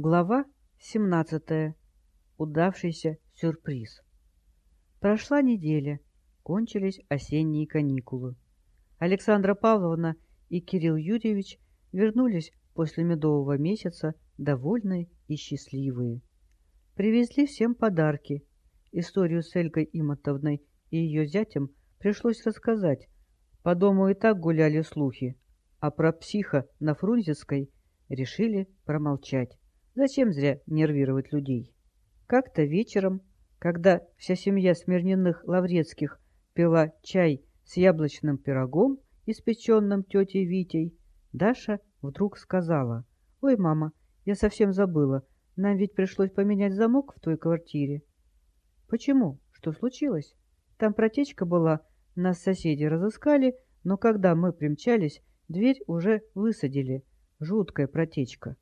Глава 17. Удавшийся сюрприз. Прошла неделя, кончились осенние каникулы. Александра Павловна и Кирилл Юрьевич вернулись после медового месяца довольные и счастливые. Привезли всем подарки. Историю с Эльгой Имотовной и ее зятем пришлось рассказать. По дому и так гуляли слухи, а про психа на Фрунзенской решили промолчать. Зачем зря нервировать людей? Как-то вечером, когда вся семья Смирниных Лаврецких пила чай с яблочным пирогом, испеченным тетей Витей, Даша вдруг сказала, «Ой, мама, я совсем забыла, нам ведь пришлось поменять замок в той квартире». «Почему? Что случилось? Там протечка была, нас соседи разыскали, но когда мы примчались, дверь уже высадили. Жуткая протечка».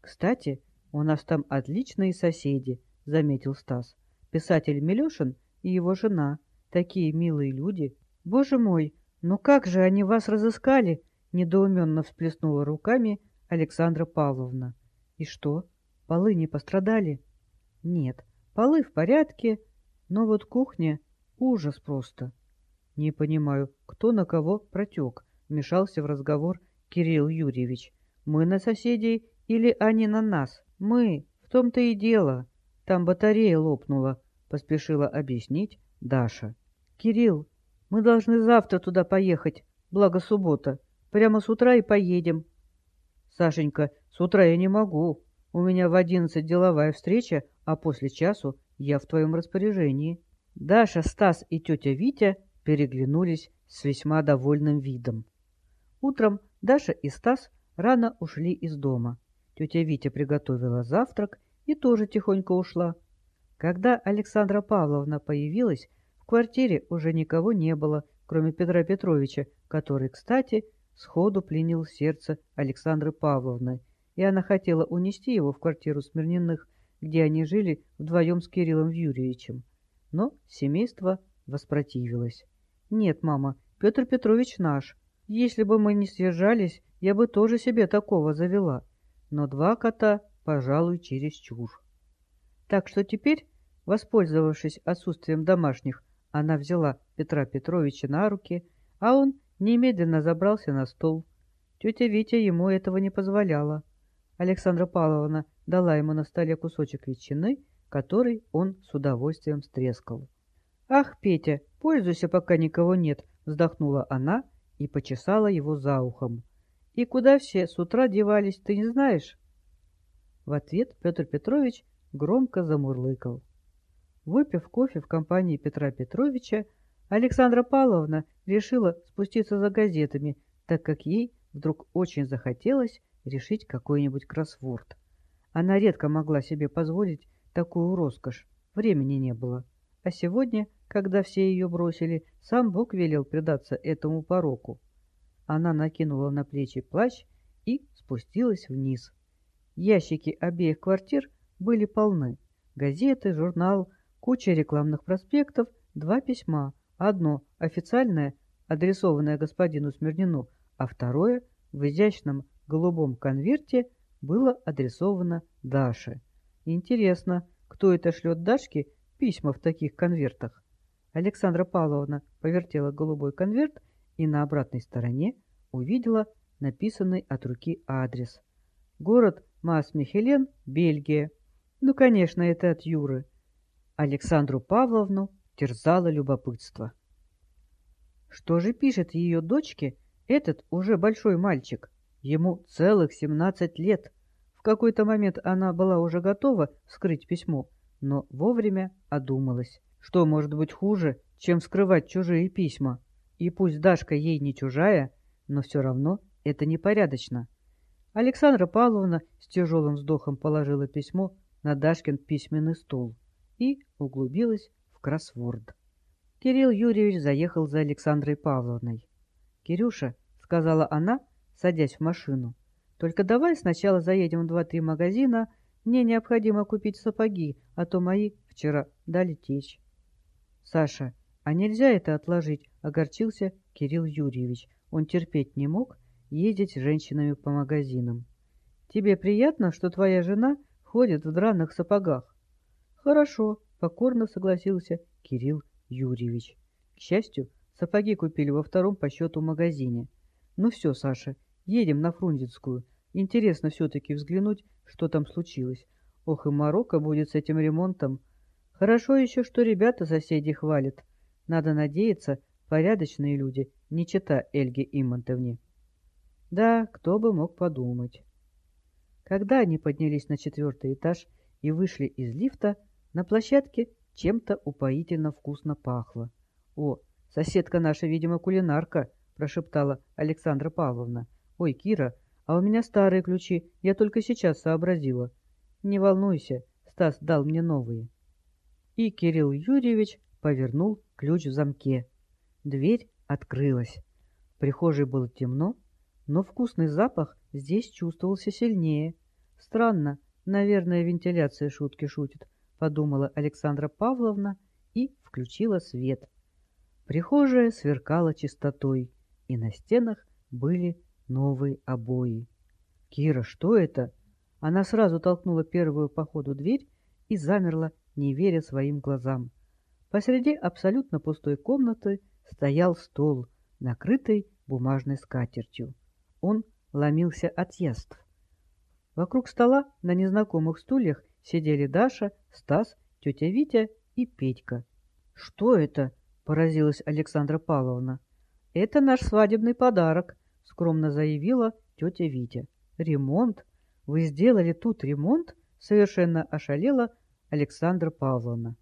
«Кстати, у нас там отличные соседи», — заметил Стас. «Писатель Милешин и его жена. Такие милые люди. Боже мой, ну как же они вас разыскали?» — недоуменно всплеснула руками Александра Павловна. «И что, полы не пострадали?» «Нет, полы в порядке, но вот кухня — ужас просто». «Не понимаю, кто на кого протек?» — вмешался в разговор Кирилл Юрьевич. «Мы на соседей или они на нас? Мы, в том-то и дело. Там батарея лопнула, поспешила объяснить Даша. Кирилл, мы должны завтра туда поехать, благо суббота. Прямо с утра и поедем. Сашенька, с утра я не могу. У меня в одиннадцать деловая встреча, а после часу я в твоем распоряжении. Даша, Стас и тетя Витя переглянулись с весьма довольным видом. Утром Даша и Стас рано ушли из дома. Тетя Витя приготовила завтрак и тоже тихонько ушла. Когда Александра Павловна появилась, в квартире уже никого не было, кроме Петра Петровича, который, кстати, сходу пленил сердце Александры Павловны, и она хотела унести его в квартиру Смирниных, где они жили вдвоем с Кириллом Юрьевичем. Но семейство воспротивилось. «Нет, мама, Петр Петрович наш. Если бы мы не съезжались, я бы тоже себе такого завела но два кота, пожалуй, чересчур. Так что теперь, воспользовавшись отсутствием домашних, она взяла Петра Петровича на руки, а он немедленно забрался на стол. Тетя Витя ему этого не позволяла. Александра Павловна дала ему на столе кусочек ветчины, который он с удовольствием стрескал. «Ах, Петя, пользуйся, пока никого нет», — вздохнула она и почесала его за ухом. И куда все с утра девались, ты не знаешь? В ответ Петр Петрович громко замурлыкал. Выпив кофе в компании Петра Петровича, Александра Павловна решила спуститься за газетами, так как ей вдруг очень захотелось решить какой-нибудь кроссворд. Она редко могла себе позволить такую роскошь, времени не было. А сегодня, когда все ее бросили, сам Бог велел предаться этому пороку. Она накинула на плечи плащ и спустилась вниз. Ящики обеих квартир были полны. Газеты, журнал, куча рекламных проспектов, два письма. Одно официальное, адресованное господину Смирнину, а второе в изящном голубом конверте было адресовано Даше. Интересно, кто это шлет Дашке письма в таких конвертах? Александра Павловна повертела голубой конверт и на обратной стороне увидела написанный от руки адрес. Город Мас-Михелен, Бельгия. Ну, конечно, это от Юры. Александру Павловну терзало любопытство. Что же пишет ее дочке этот уже большой мальчик? Ему целых семнадцать лет. В какой-то момент она была уже готова вскрыть письмо, но вовремя одумалась. Что может быть хуже, чем скрывать чужие письма? И пусть Дашка ей не чужая, но все равно это непорядочно. Александра Павловна с тяжелым вздохом положила письмо на Дашкин письменный стол и углубилась в кроссворд. Кирилл Юрьевич заехал за Александрой Павловной. «Кирюша», — сказала она, садясь в машину, — «только давай сначала заедем в два-три магазина, мне необходимо купить сапоги, а то мои вчера дали течь». «Саша, а нельзя это отложить?» — огорчился Кирилл Юрьевич. Он терпеть не мог ездить с женщинами по магазинам. тебе приятно, что твоя жена ходит в драных сапогах?» «Хорошо», — покорно согласился Кирилл Юрьевич. К счастью, сапоги купили во втором по счету магазине. «Ну все, Саша, едем на Фрунзенскую. Интересно все-таки взглянуть, что там случилось. Ох, и Марокко будет с этим ремонтом. Хорошо еще, что ребята соседи хвалят. Надо надеяться, порядочные люди, не чита Эльге Иммонтовне. Да, кто бы мог подумать. Когда они поднялись на четвертый этаж и вышли из лифта, на площадке чем-то упоительно вкусно пахло. «О, соседка наша, видимо, кулинарка», — прошептала Александра Павловна. «Ой, Кира, а у меня старые ключи, я только сейчас сообразила». «Не волнуйся, Стас дал мне новые». И Кирилл Юрьевич повернул ключ в замке. Дверь открылась. В прихожей было темно, но вкусный запах здесь чувствовался сильнее. Странно, наверное, вентиляция шутки шутит, подумала Александра Павловна и включила свет. Прихожая сверкала чистотой, и на стенах были новые обои. «Кира, что это?» Она сразу толкнула первую по ходу дверь и замерла, не веря своим глазам. Посреди абсолютно пустой комнаты стоял стол, накрытый бумажной скатертью. Он ломился от яств. Вокруг стола на незнакомых стульях сидели Даша, Стас, тетя Витя и Петька. «Что это?» — поразилась Александра Павловна. «Это наш свадебный подарок», — скромно заявила тетя Витя. «Ремонт? Вы сделали тут ремонт?» — совершенно ошалела Александра Павловна.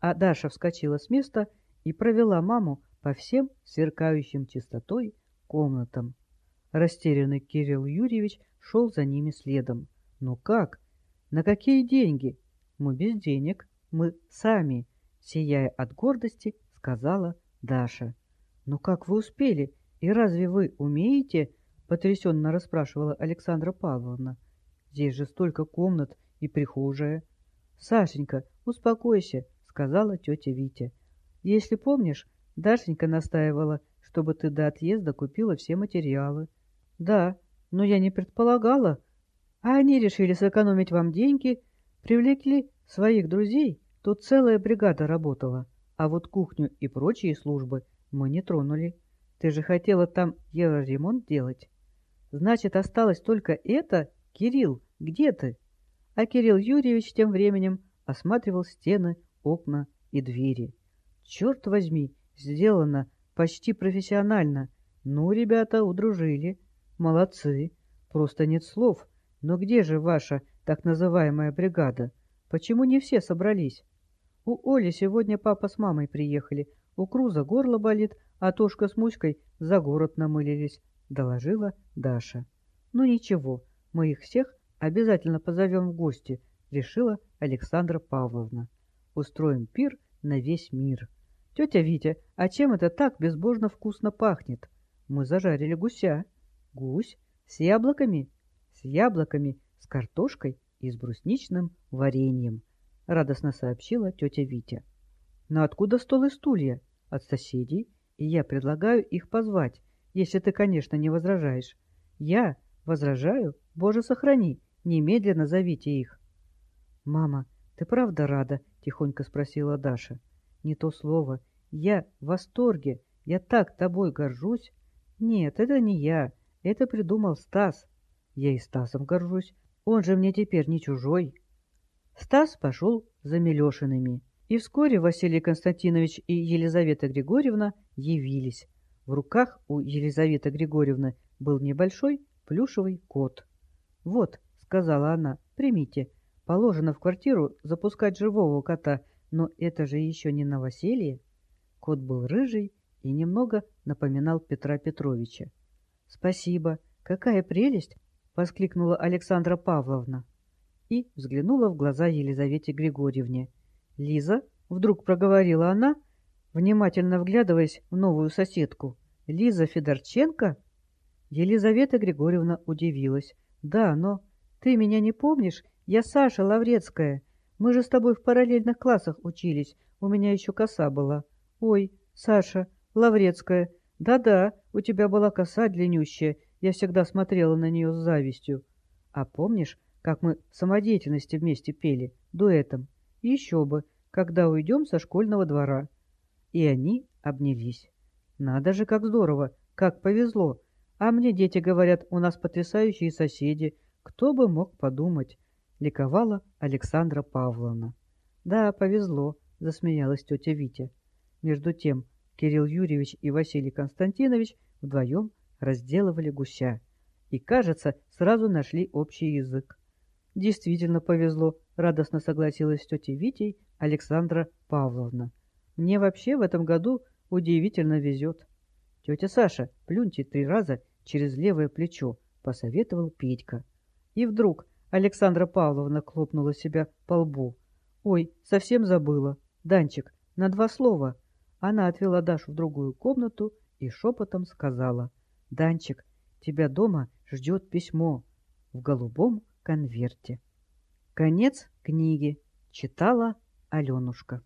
А Даша вскочила с места и провела маму по всем сверкающим чистотой комнатам. Растерянный Кирилл Юрьевич шел за ними следом. «Ну как? На какие деньги?» «Мы без денег. Мы сами», — сияя от гордости, сказала Даша. «Ну как вы успели? И разве вы умеете?» — потрясенно расспрашивала Александра Павловна. «Здесь же столько комнат и прихожая». «Сашенька, успокойся», — сказала тетя Витя. «Если помнишь, Дашенька настаивала, чтобы ты до отъезда купила все материалы. Да, но я не предполагала. А они решили сэкономить вам деньги, привлекли своих друзей. Тут целая бригада работала. А вот кухню и прочие службы мы не тронули. Ты же хотела там евроремонт делать. Значит, осталось только это? Кирилл, где ты? А Кирилл Юрьевич тем временем осматривал стены, окна и двери. Черт возьми, сделано почти профессионально. Ну, ребята, удружили. Молодцы. Просто нет слов. Но где же ваша так называемая бригада? Почему не все собрались? У Оли сегодня папа с мамой приехали. У Круза горло болит, а Тошка с Муськой за город намылились, доложила Даша. Ну ничего, мы их всех обязательно позовем в гости, решила Александра Павловна. Устроим пир на весь мир. Тетя Витя, а чем это так безбожно вкусно пахнет? Мы зажарили гуся. Гусь? С яблоками? С яблоками, с картошкой и с брусничным вареньем, радостно сообщила тетя Витя. Но откуда стол и стулья? От соседей, и я предлагаю их позвать, если ты, конечно, не возражаешь. Я возражаю? Боже, сохрани, немедленно зовите их. Мама, ты правда рада? Тихонько спросила Даша. Не то слово. Я в восторге. Я так тобой горжусь. Нет, это не я. Это придумал Стас. Я и Стасом горжусь. Он же мне теперь не чужой. Стас пошел за Милешиными. И вскоре Василий Константинович и Елизавета Григорьевна явились. В руках у Елизаветы Григорьевны был небольшой плюшевый кот. «Вот», — сказала она, — «примите. Положено в квартиру запускать живого кота, но это же еще не новоселье. Кот был рыжий и немного напоминал Петра Петровича. «Спасибо! Какая прелесть!» — воскликнула Александра Павловна и взглянула в глаза Елизавете Григорьевне. «Лиза?» — вдруг проговорила она, внимательно вглядываясь в новую соседку. «Лиза Федорченко?» Елизавета Григорьевна удивилась. «Да, но ты меня не помнишь? Я Саша Лаврецкая. Мы же с тобой в параллельных классах учились. У меня еще коса была. Ой, Саша, Лаврецкая. Да-да, у тебя была коса длиннющая. Я всегда смотрела на нее с завистью. А помнишь, как мы в самодеятельности вместе пели, дуэтом? Еще бы, когда уйдем со школьного двора. И они обнялись. Надо же, как здорово, как повезло. А мне дети говорят, у нас потрясающие соседи. Кто бы мог подумать? Ликовала Александра Павловна. Да, повезло, засмеялась тетя Витя. Между тем Кирилл Юрьевич и Василий Константинович вдвоем разделывали гуся. И, кажется, сразу нашли общий язык. Действительно повезло, радостно согласилась с тетей Витей Александра Павловна. Мне вообще в этом году удивительно везет. Тетя Саша, плюньте три раза через левое плечо, посоветовал Петька. И вдруг Александра Павловна хлопнула себя по лбу. Ой, совсем забыла. Данчик, на два слова. Она отвела Дашу в другую комнату и шепотом сказала. Данчик, тебя дома ждет письмо в голубом конверте. Конец книги. Читала Аленушка.